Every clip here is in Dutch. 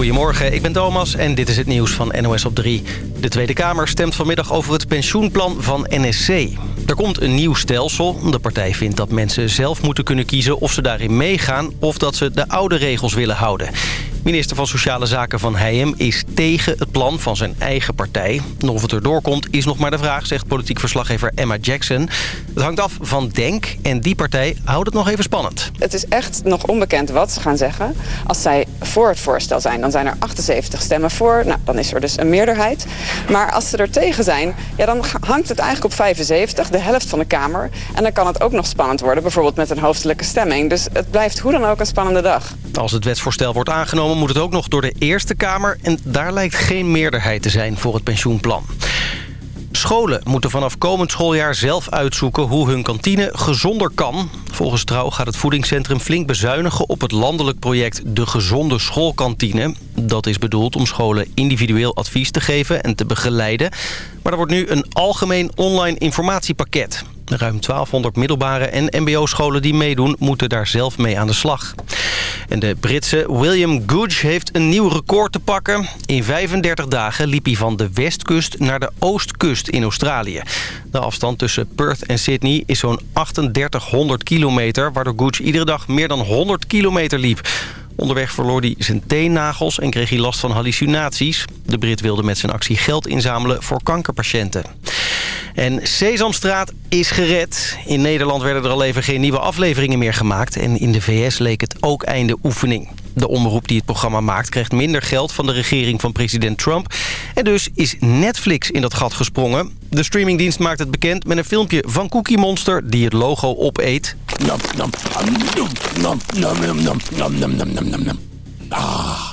Goedemorgen, ik ben Thomas en dit is het nieuws van NOS op 3. De Tweede Kamer stemt vanmiddag over het pensioenplan van NSC. Er komt een nieuw stelsel. De partij vindt dat mensen zelf moeten kunnen kiezen of ze daarin meegaan... of dat ze de oude regels willen houden. Minister van Sociale Zaken Van Heijem is tegen het plan van zijn eigen partij. of het erdoor komt is nog maar de vraag, zegt politiek verslaggever Emma Jackson. Het hangt af van Denk en die partij houdt het nog even spannend. Het is echt nog onbekend wat ze gaan zeggen. Als zij voor het voorstel zijn, dan zijn er 78 stemmen voor. Nou, dan is er dus een meerderheid. Maar als ze er tegen zijn, ja, dan hangt het eigenlijk op 75, de helft van de Kamer. En dan kan het ook nog spannend worden, bijvoorbeeld met een hoofdelijke stemming. Dus het blijft hoe dan ook een spannende dag. Als het wetsvoorstel wordt aangenomen moet het ook nog door de Eerste Kamer... en daar lijkt geen meerderheid te zijn voor het pensioenplan. Scholen moeten vanaf komend schooljaar zelf uitzoeken hoe hun kantine gezonder kan. Volgens Trouw gaat het voedingscentrum flink bezuinigen op het landelijk project De Gezonde Schoolkantine. Dat is bedoeld om scholen individueel advies te geven en te begeleiden. Maar er wordt nu een algemeen online informatiepakket. Ruim 1200 middelbare en mbo-scholen die meedoen... moeten daar zelf mee aan de slag. En de Britse William Googe heeft een nieuw record te pakken. In 35 dagen liep hij van de westkust naar de oostkust in Australië. De afstand tussen Perth en Sydney is zo'n 3800 kilometer... waardoor Googe iedere dag meer dan 100 kilometer liep. Onderweg verloor hij zijn teennagels en kreeg hij last van hallucinaties. De Brit wilde met zijn actie geld inzamelen voor kankerpatiënten. En Sesamstraat is gered. In Nederland werden er al even geen nieuwe afleveringen meer gemaakt. En in de VS leek het ook einde oefening. De omroep die het programma maakt krijgt minder geld van de regering van president Trump. En dus is Netflix in dat gat gesprongen. De streamingdienst maakt het bekend met een filmpje van Cookie Monster die het logo opeet. Ah.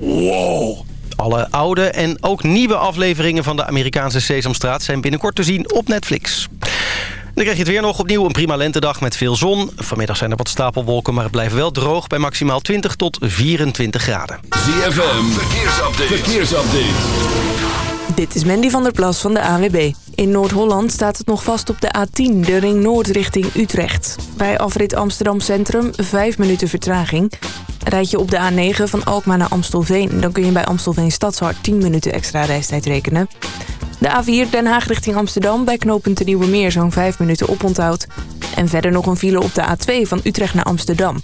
Wow. Alle oude en ook nieuwe afleveringen van de Amerikaanse Sesamstraat... zijn binnenkort te zien op Netflix. Dan krijg je het weer nog opnieuw een prima lentedag met veel zon. Vanmiddag zijn er wat stapelwolken, maar het blijft wel droog... bij maximaal 20 tot 24 graden. ZFM, verkeersupdate. verkeersupdate. Dit is Mandy van der Plas van de AWB. In Noord-Holland staat het nog vast op de A10, de ring noord richting Utrecht. Bij afrit Amsterdam Centrum 5 minuten vertraging. Rijd je op de A9 van Alkmaar naar Amstelveen... dan kun je bij Amstelveen Stadshart 10 minuten extra reistijd rekenen. De A4 Den Haag richting Amsterdam bij knooppunt Nieuwe Meer zo'n 5 minuten oponthoud. En verder nog een file op de A2 van Utrecht naar Amsterdam.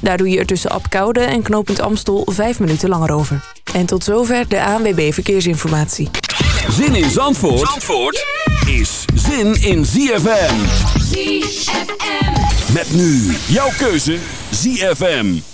Daar doe je er tussen Apkoude en knooppunt Amstel 5 minuten langer over. En tot zover de ANWB Verkeersinformatie. Zin in Zandvoort, Zandvoort is zin in ZFM. ZFM. Met nu jouw keuze ZFM.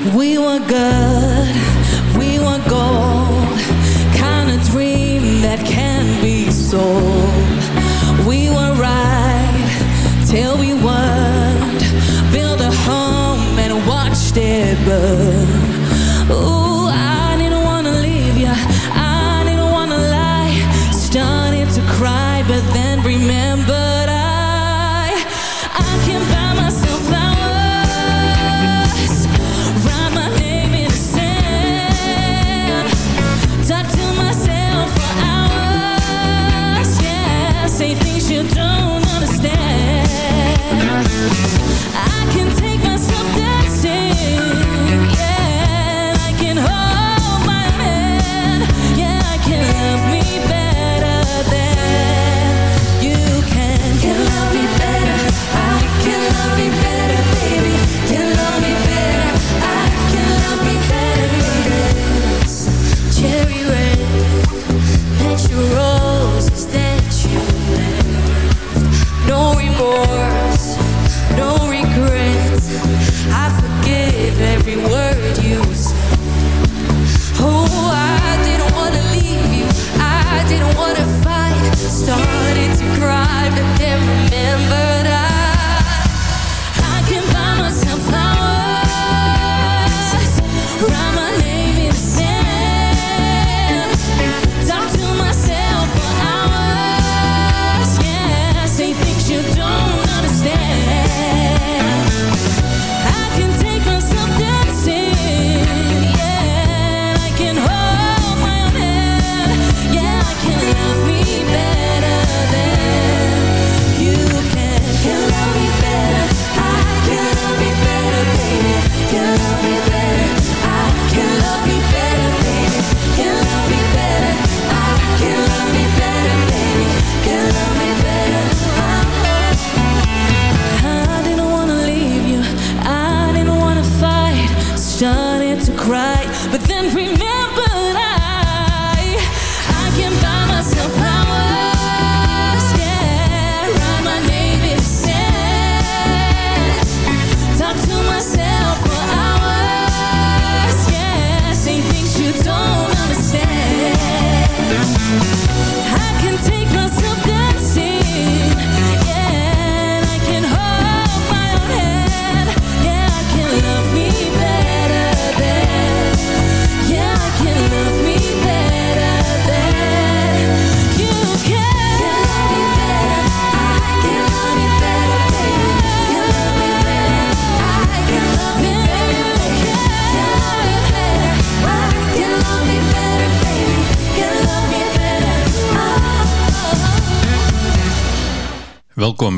We were good, we were gold Kind of dream that can be sold. We were right till we weren't Build a home and watched it burn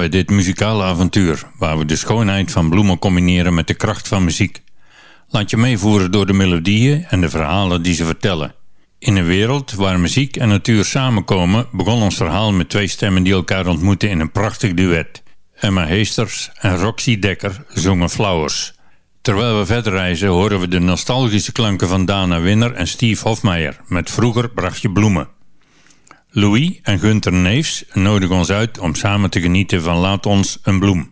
bij dit muzikale avontuur, waar we de schoonheid van bloemen combineren met de kracht van muziek. Laat je meevoeren door de melodieën en de verhalen die ze vertellen. In een wereld waar muziek en natuur samenkomen, begon ons verhaal met twee stemmen die elkaar ontmoeten in een prachtig duet. Emma Heesters en Roxy Dekker zongen Flowers. Terwijl we verder reizen horen we de nostalgische klanken van Dana Winner en Steve Hofmeijer met Vroeger bracht je bloemen. Louis en Gunther Neefs nodigen ons uit om samen te genieten van Laat ons een bloem.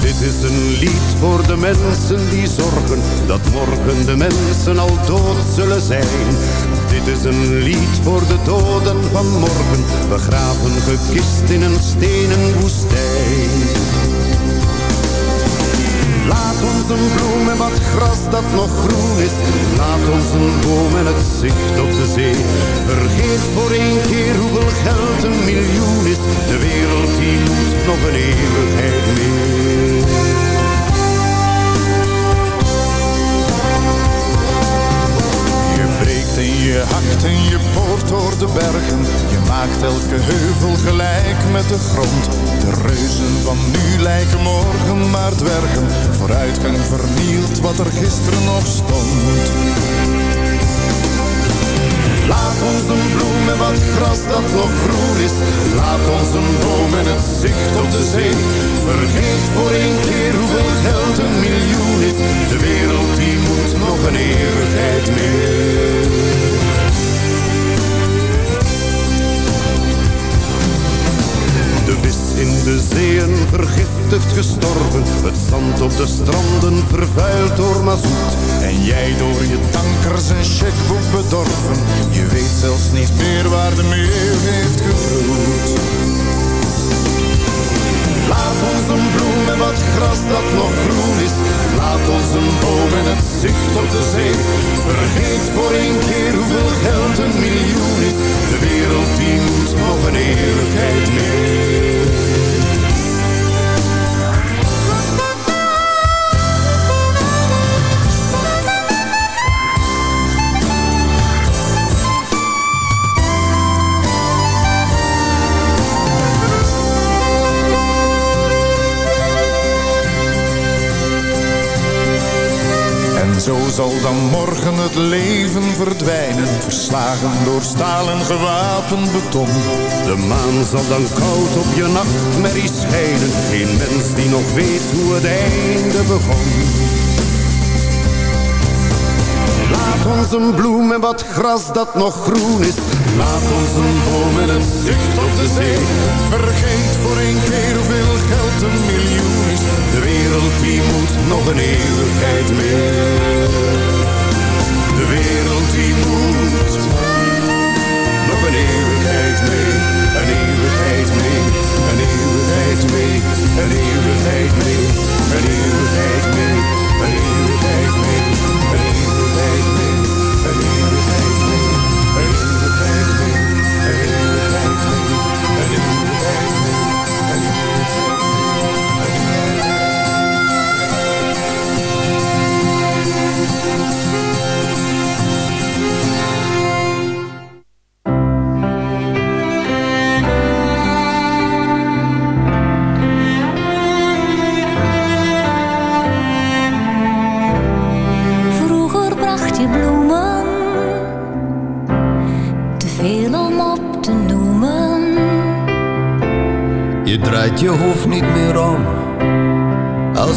Dit is een lied voor de mensen die zorgen dat morgen de mensen al dood zullen zijn. Dit is een lied voor de doden van morgen, begraven gekist in een stenen woestijn. Laat ons een bloem en wat gras dat nog groen is. Laat ons een boom en het zicht op de zee. Vergeet voor één keer hoeveel geld een miljoen is. De wereld die moet nog een eeuwigheid mee. Je hakt en je boort door de bergen. Je maakt elke heuvel gelijk met de grond. De reuzen van nu lijken morgen maar dwergen. Vooruitgang vernielt wat er gisteren nog stond. Laat ons een bloem en wat gras dat nog groen is. Laat ons een boom en het zicht op de zee. Vergeet voor één keer hoeveel geld een miljoen is. De wereld die moet nog een eeuwigheid mee. In de zeeën vergiftigd gestorven. Het zand op de stranden vervuild door mazoet. En jij door je tankers en checkboek bedorven. Je weet zelfs niet meer waar de meeuw heeft gebroed. Laat ons een bloem en wat gras dat nog groen is. Laat ons een boom en het zicht op de zee. Vergeet voor één keer hoeveel geld een miljoen is. De wereld die moet nog een eeuwigheid mee. Zo zal dan morgen het leven verdwijnen. Verslagen door stalen gewapend beton. De maan zal dan koud op je nachtmerrie schijnen. Geen mens die nog weet hoe het einde begon. Laat ons een bloem en wat gras dat nog groen is. Laat ons een boom en het zicht op de zee. Vergeet voor één keer hoeveel geld een miljoen is. De wereld die moet nog een eeuwigheid mee. De wereld die moet nog een eeuwigheid mee. Een eeuwigheid mee. Een eeuwigheid mee. Een eeuwigheid mee. Een eeuwigheid mee. Een eeuwigheid.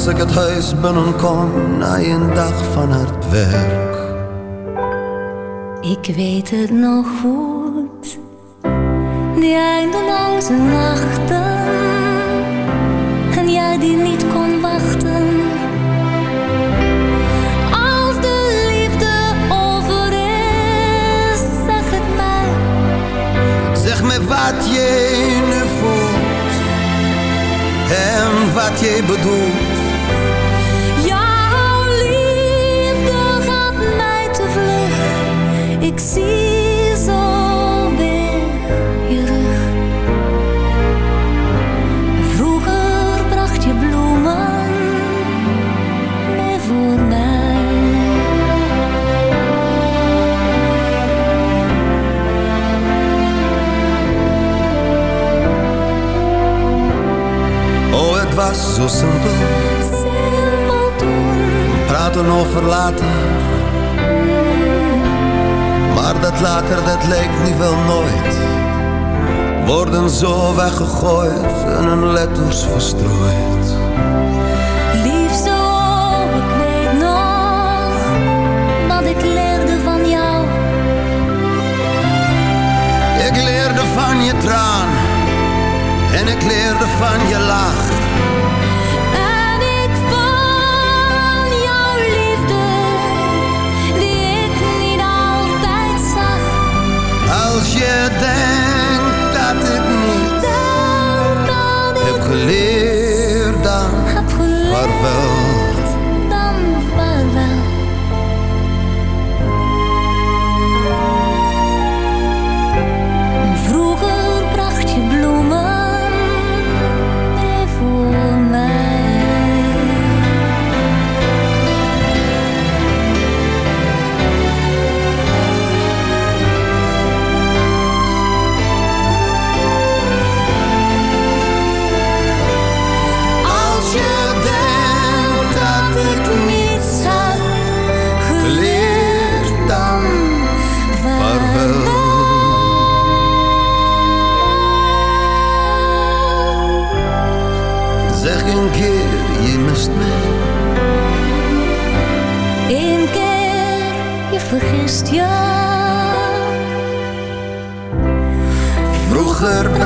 ik het huis binnenkom na een dag van hard werk. Ik weet het nog goed, die eindeloze nachten. En jij die niet kon wachten. Als de liefde over is, zeg het mij. Zeg me wat je nu voelt en wat je bedoelt. weggegooid en hun letters verstrooid. vaarwel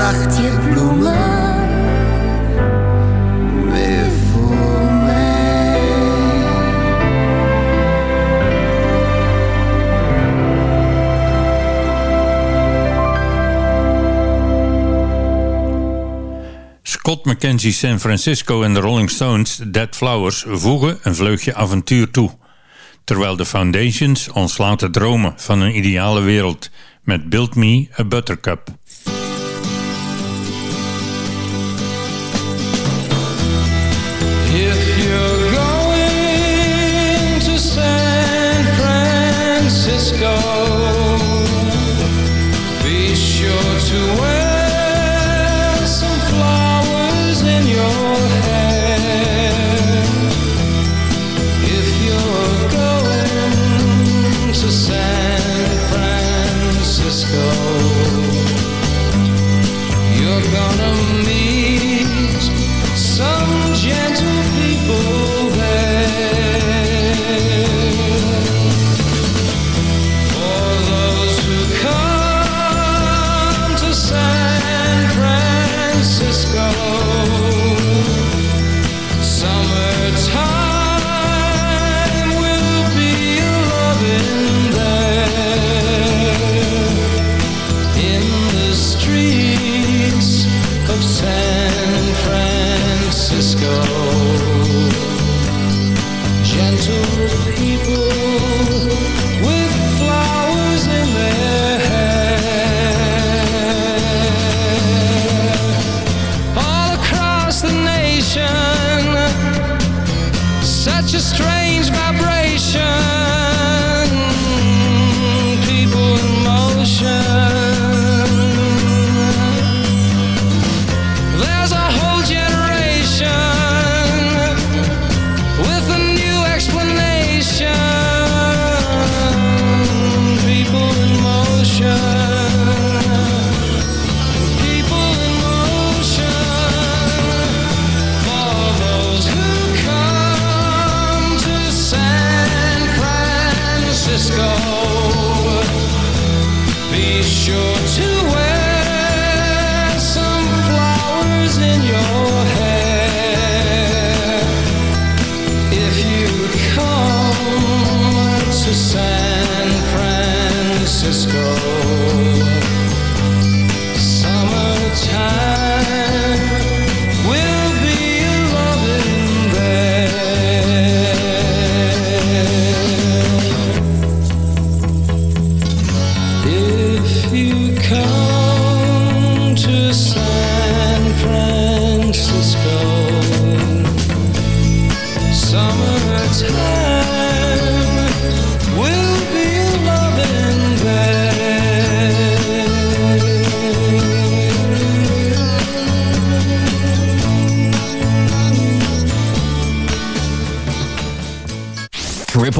bracht je bloemen. Scott McKenzie San Francisco en de Rolling Stones' Dead Flowers voegen een vleugje avontuur toe. Terwijl de Foundations ons laten dromen van een ideale wereld met Build Me a Buttercup.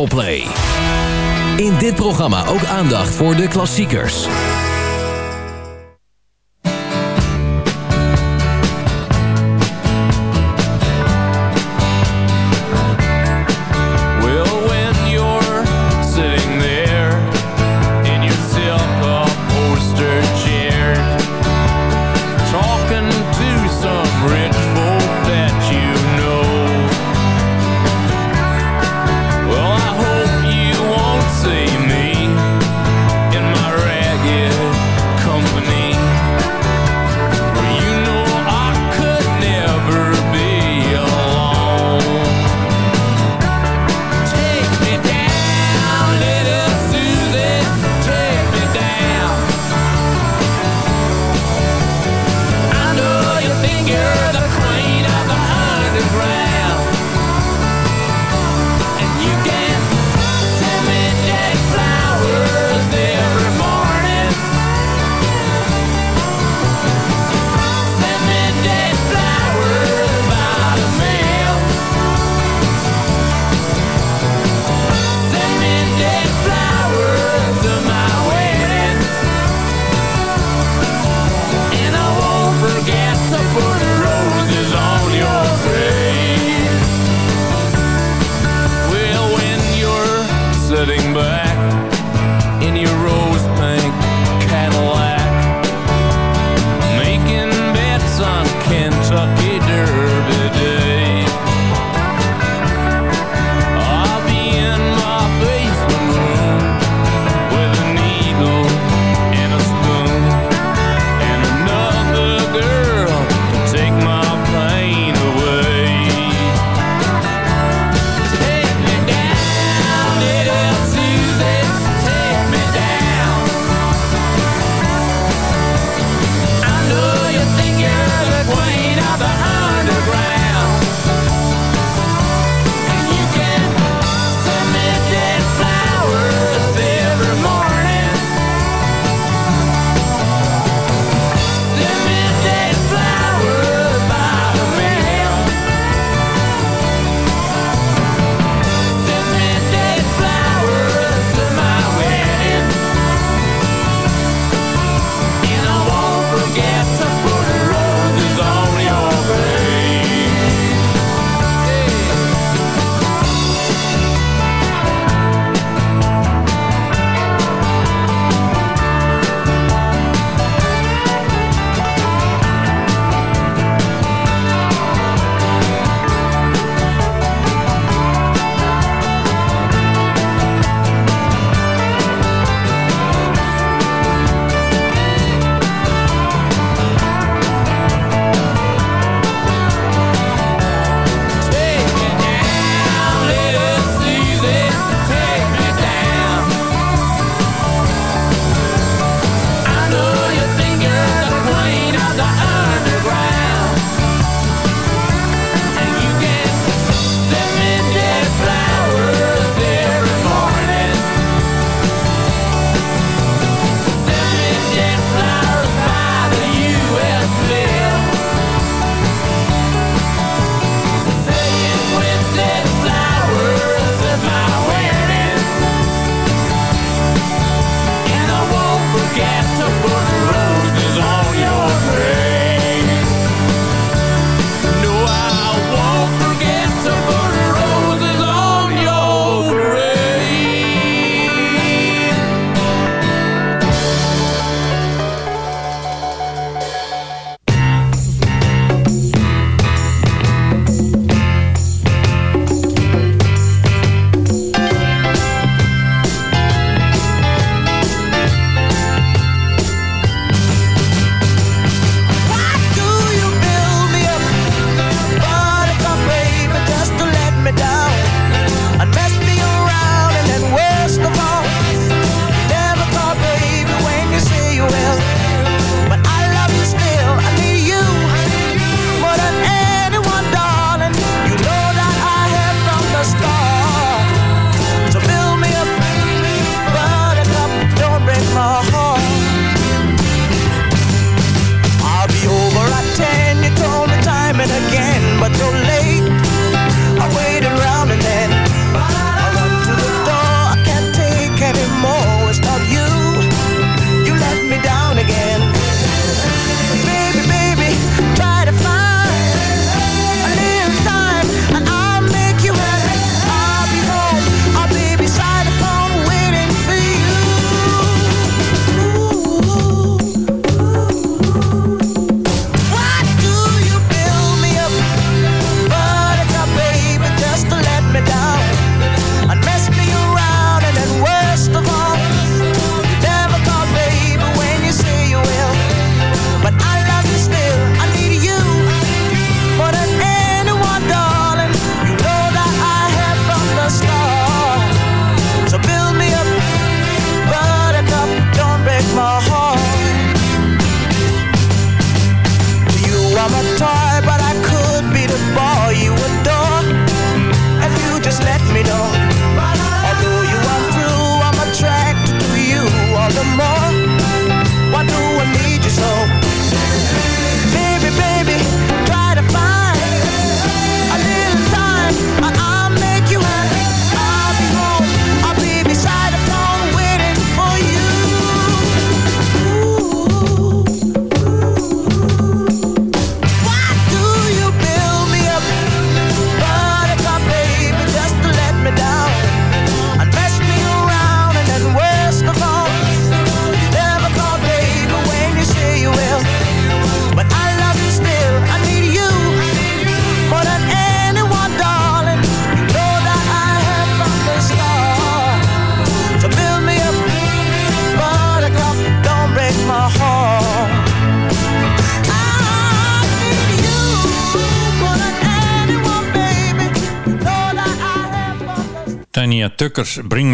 Play. In dit programma ook aandacht voor de klassiekers.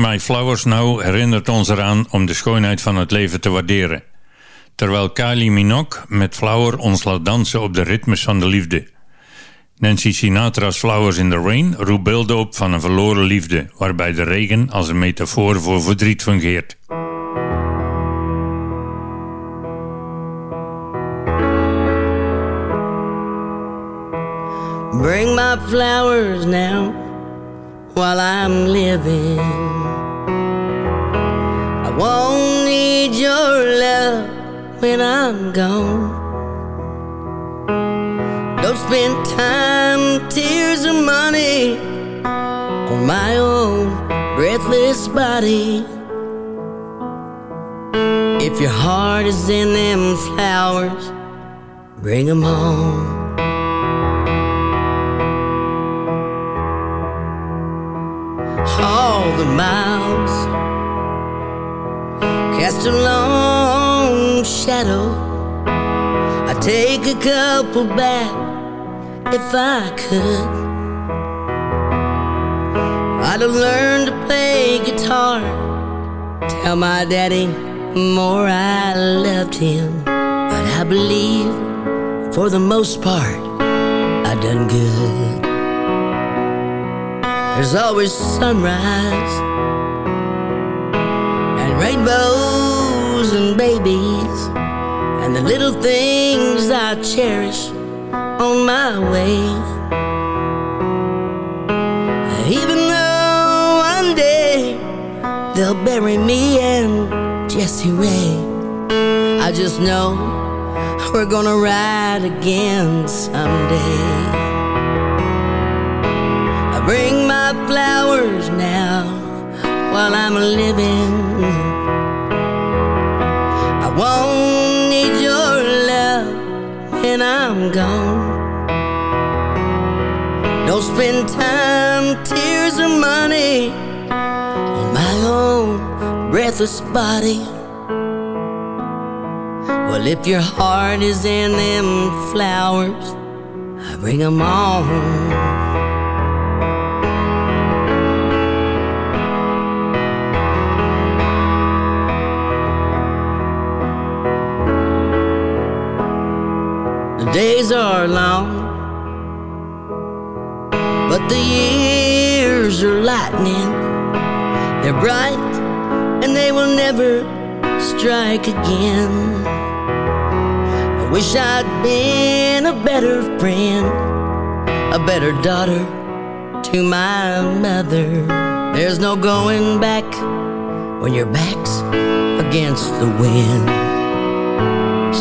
My Flowers Now herinnert ons eraan om de schoonheid van het leven te waarderen. Terwijl Kylie Minogue met Flower ons laat dansen op de ritmes van de liefde. Nancy Sinatra's Flowers in the Rain roept beelden op van een verloren liefde, waarbij de regen als een metafoor voor verdriet fungeert. Bring my flowers now while I'm living. Need your love when I'm gone. Don't spend time, tears, or money on my own breathless body. If your heart is in them flowers, bring them home. all the miles cast a long shadow. I take a couple back if I could. I'd have learned to play guitar. Tell my daddy more I loved him, but I believe for the most part I've done good. There's always sunrise and rainbows and babies and the little things I cherish on my way. Even though one day they'll bury me and Jesse Ray, I just know we're gonna ride again someday. I bring my flowers now while I'm living. Won't need your love when I'm gone. Don't spend time, tears, or money on my own breathless body. Well, if your heart is in them flowers, I bring them on. The days are long, but the years are lightning. They're bright and they will never strike again. I wish I'd been a better friend, a better daughter to my mother. There's no going back when your back's against the wind.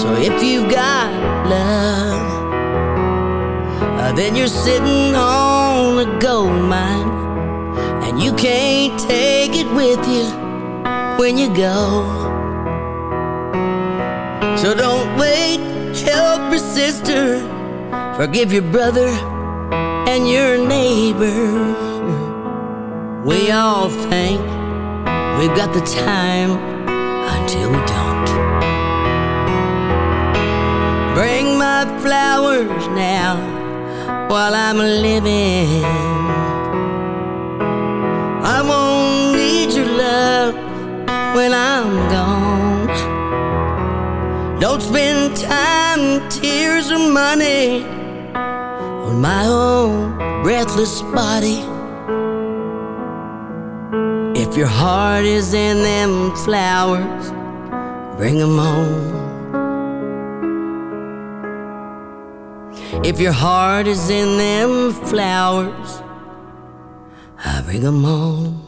So if you've got love, uh, then you're sitting on a gold mine, and you can't take it with you when you go. So don't wait, help your sister, forgive your brother and your neighbor. We all think we've got the time until we My flowers now while I'm living. I won't need your love when I'm gone. Don't spend time, tears, or money on my own breathless body. If your heart is in them flowers, bring them home. If your heart is in them flowers, I bring them home.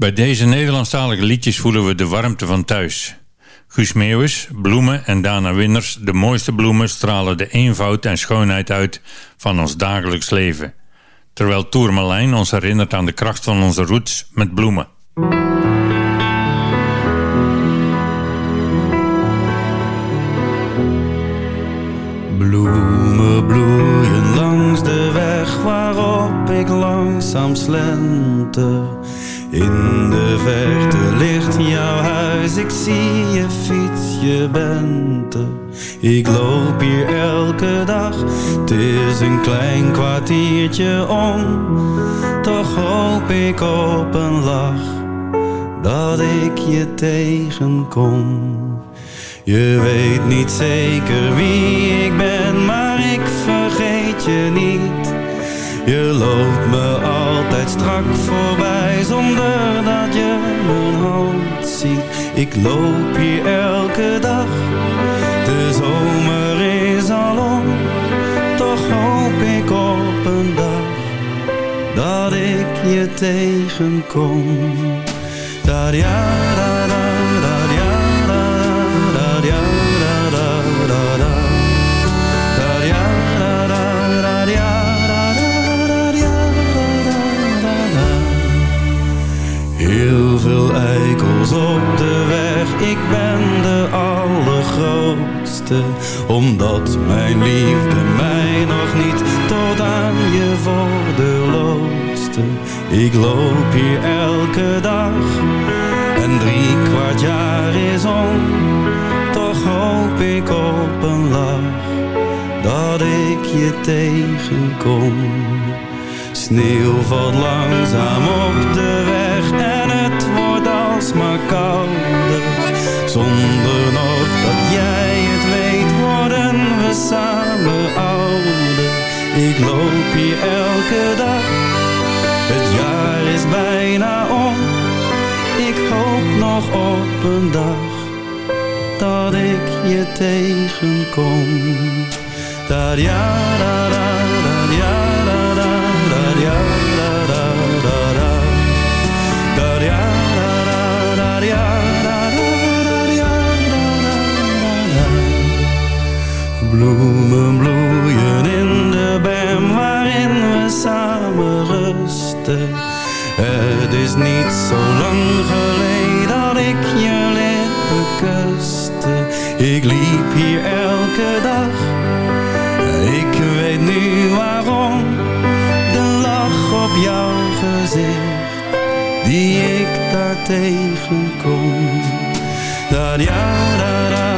Bij deze Nederlandstalige liedjes voelen we de warmte van thuis. Guus Meeuwis, Bloemen en Dana Winners, de mooiste bloemen stralen de eenvoud en schoonheid uit van ons dagelijks leven. Terwijl Tourmalijn ons herinnert aan de kracht van onze roots met bloemen. Bloemen bloeien langs de weg waarop ik langzaam slenter in de verte ligt jouw huis, ik zie je fiets, je bent er. Ik loop hier elke dag, het is een klein kwartiertje om. Toch hoop ik op een lach, dat ik je tegenkom. Je weet niet zeker wie ik ben, maar ik vergeet je niet. Je loopt me altijd strak voorbij zonder dat je mijn hand ziet. Ik loop hier elke dag. De zomer is al om, toch hoop ik op een dag dat ik je tegenkom. Daar ja, op de weg, ik ben de allergrootste. Omdat mijn liefde mij nog niet tot aan je voordeur. Ik loop hier elke dag en drie kwart jaar is om. Toch hoop ik op een lach dat ik je tegenkom. Sneeuw valt langzaam op de weg alsmaar kouder. Zonder nog dat jij het weet worden we samen ouder. Ik loop hier elke dag, het jaar is bijna om. Ik hoop nog op een dag dat ik je tegenkom. Da da da da da da da da da Bloemen bloeien in de berm waarin we samen rusten. Het is niet zo lang geleden dat ik je lippen kuste. Ik liep hier elke dag ik weet nu waarom De lach op jouw gezicht Die ik daar tegenkom Da ja da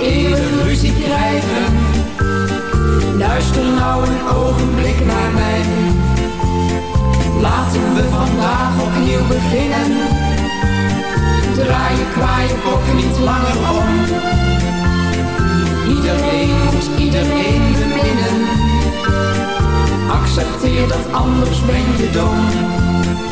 eeuwig ruzie krijgen. Luister nou een ogenblik naar mij. Laten we vandaag opnieuw beginnen. Draai je kwaaie kop niet langer om. Iedereen moet iedereen beminnen. Accepteer dat anders ben je dom.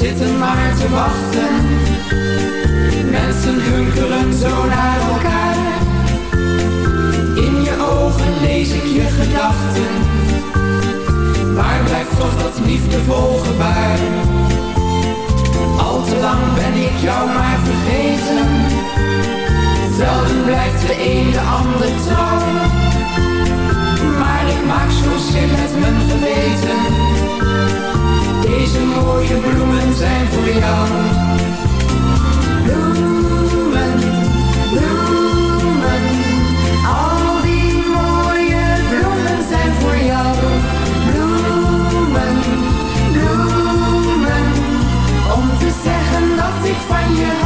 Zitten maar te wachten. Mensen hunkeren zo naar elkaar. In je ogen lees ik je gedachten. Waar blijft toch dat liefdevol gebaar? Al te lang ben ik jou maar vergeten. Zelden blijft de een de ander trouw. Maar ik maak zo zin met mijn geweten. Deze mooie bloemen zijn voor jou. Bloemen, bloemen, al die mooie bloemen zijn voor jou. Bloemen, bloemen, om te zeggen dat ik van je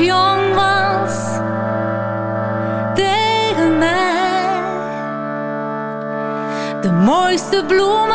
jong was tegen mij. De mooiste bloemen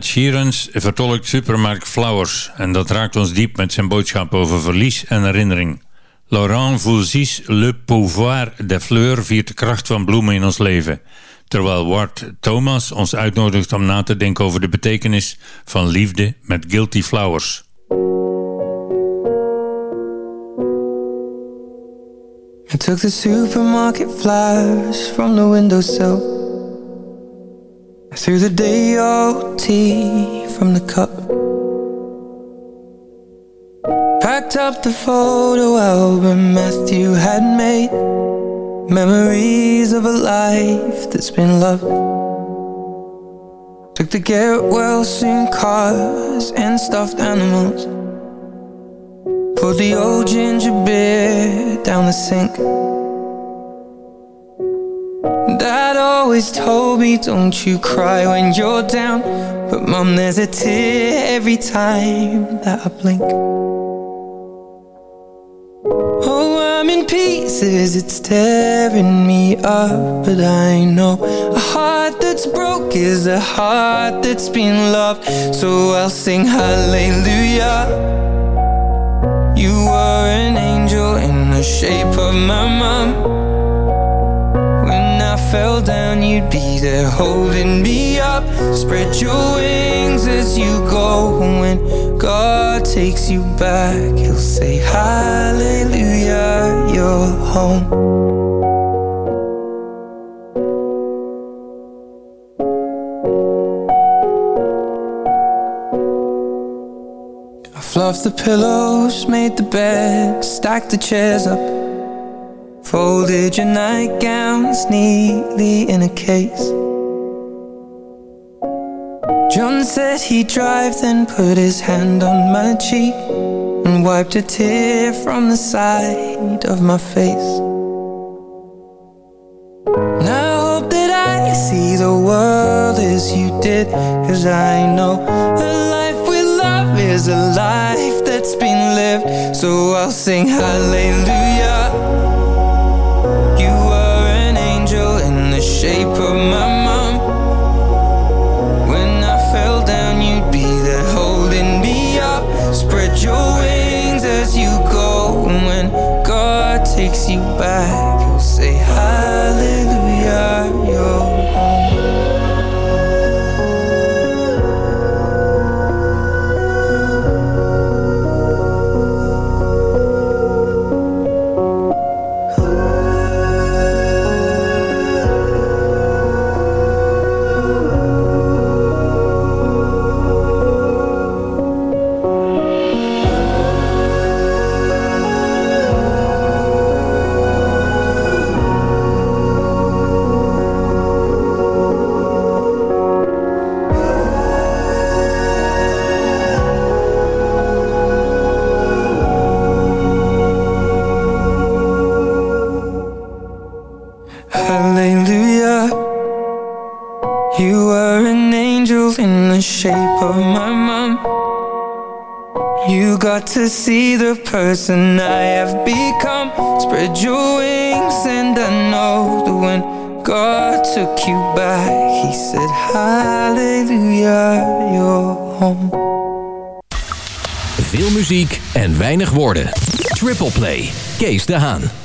Ed Sheerans vertolkt Supermarkt Flowers en dat raakt ons diep met zijn boodschap over verlies en herinnering. Laurent Voulzis Le Pouvoir des Fleurs viert de kracht van bloemen in ons leven, terwijl Ward Thomas ons uitnodigt om na te denken over de betekenis van liefde met Guilty Flowers. I took the supermarket flowers from the windowsill. I threw the day old tea from the cup. Packed up the photo album Matthew had made. Memories of a life that's been loved. Took the get well soon cars and stuffed animals. Poured the old ginger beer down the sink. Dad always told me don't you cry when you're down But mum there's a tear every time that I blink Oh I'm in pieces, it's tearing me up. But I know a heart that's broke is a heart that's been loved. So I'll sing hallelujah. You were an angel in the shape of my mom fell down, you'd be there holding me up. Spread your wings as you go. When God takes you back, He'll say, Hallelujah, you're home. I fluffed the pillows, made the bed, stacked the chairs up Folded your nightgowns neatly in a case. John said he'd drive then put his hand on my cheek And wiped a tear from the side of my face. And I hope that I see the world as you did Cause I know a life with love is a life that's been lived. So I'll sing hallelujah shape my to see the person I have become. Spread your wings and I know that when God took you back He said hallelujah, you're home. Veel muziek en weinig woorden. Triple Play, Kees de Haan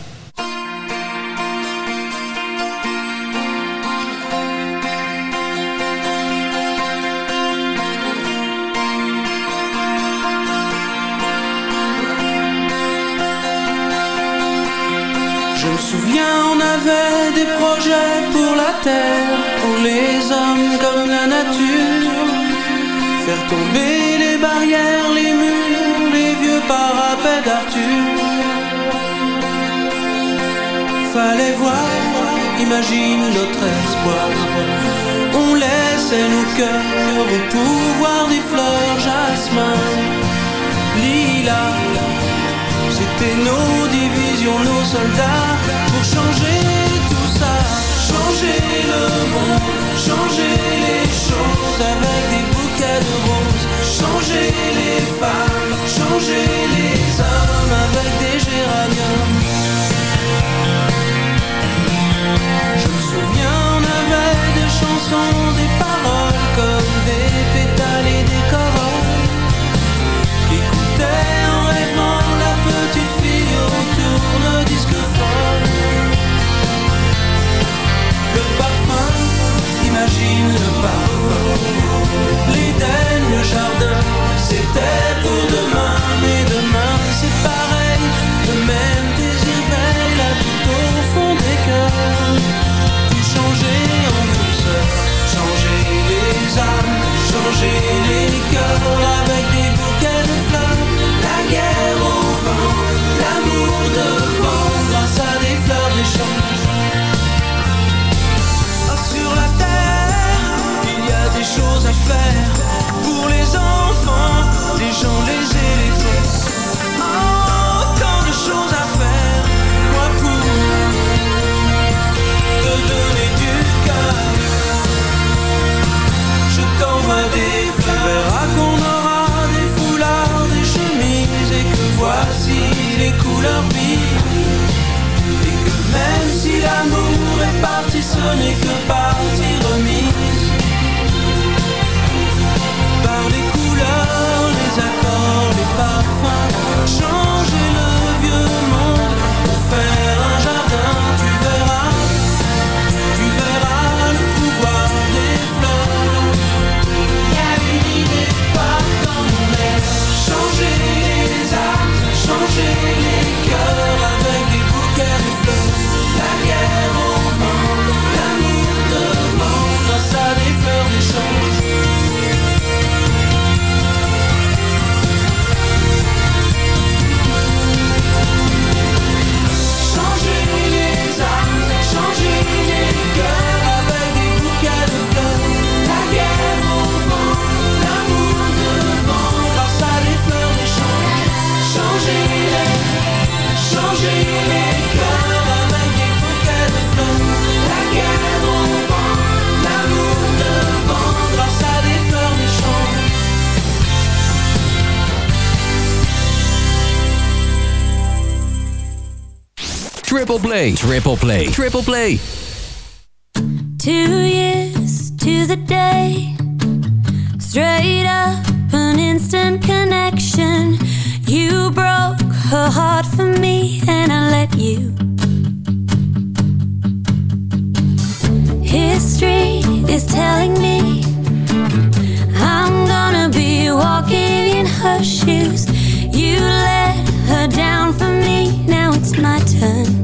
pour la terre, pour les hommes comme la nature. Faire tomber les barrières, les murs, les vieux parapets d'Arthur. Fallait voir, imagine notre espoir. On laissait nos cœurs au pouvoir des fleurs jasmin, lila. C'était nos divisions, nos soldats pour changer changer le monde, changer les choses avec des bouquets de roses, changer les femmes, changer les hommes avec des géraniums. Je me souviens, on avait des chansons, des paroles comme des pétales et des corolles Triple Play. Triple Play. Triple Play. Two years to the day. Straight up, an instant connection. You broke her heart for me, and I let you. History is telling me I'm gonna be walking in her shoes. You let her down for me, now it's my turn.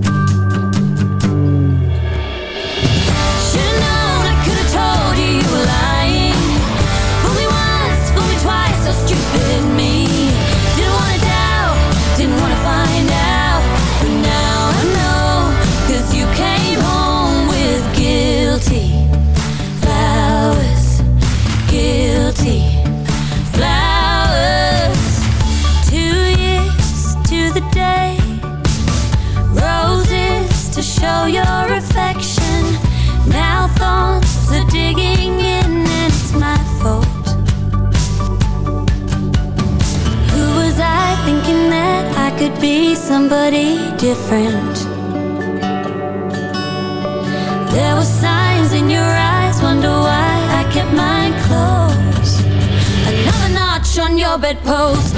different. There were signs in your eyes, wonder why I kept mine closed. Another notch on your bedpost.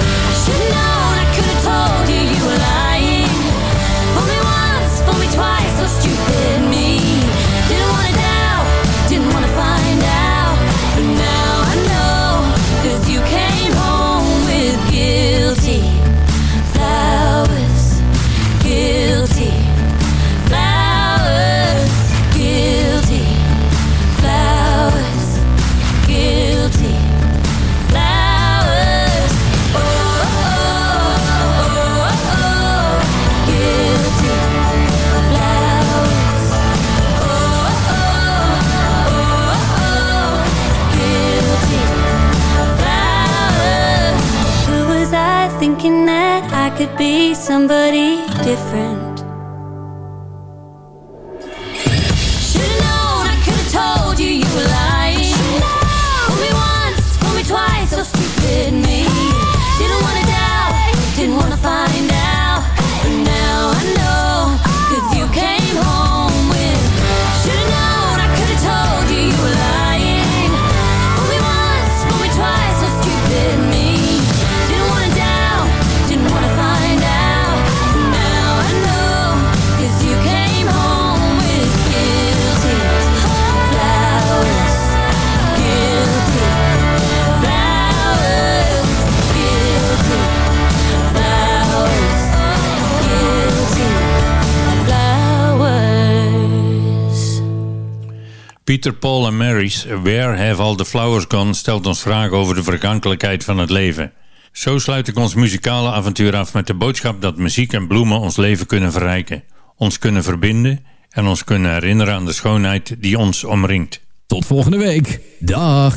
Where Have All The Flowers Gone stelt ons vragen over de vergankelijkheid van het leven. Zo sluit ik ons muzikale avontuur af met de boodschap dat muziek en bloemen ons leven kunnen verrijken, ons kunnen verbinden en ons kunnen herinneren aan de schoonheid die ons omringt. Tot volgende week. Dag.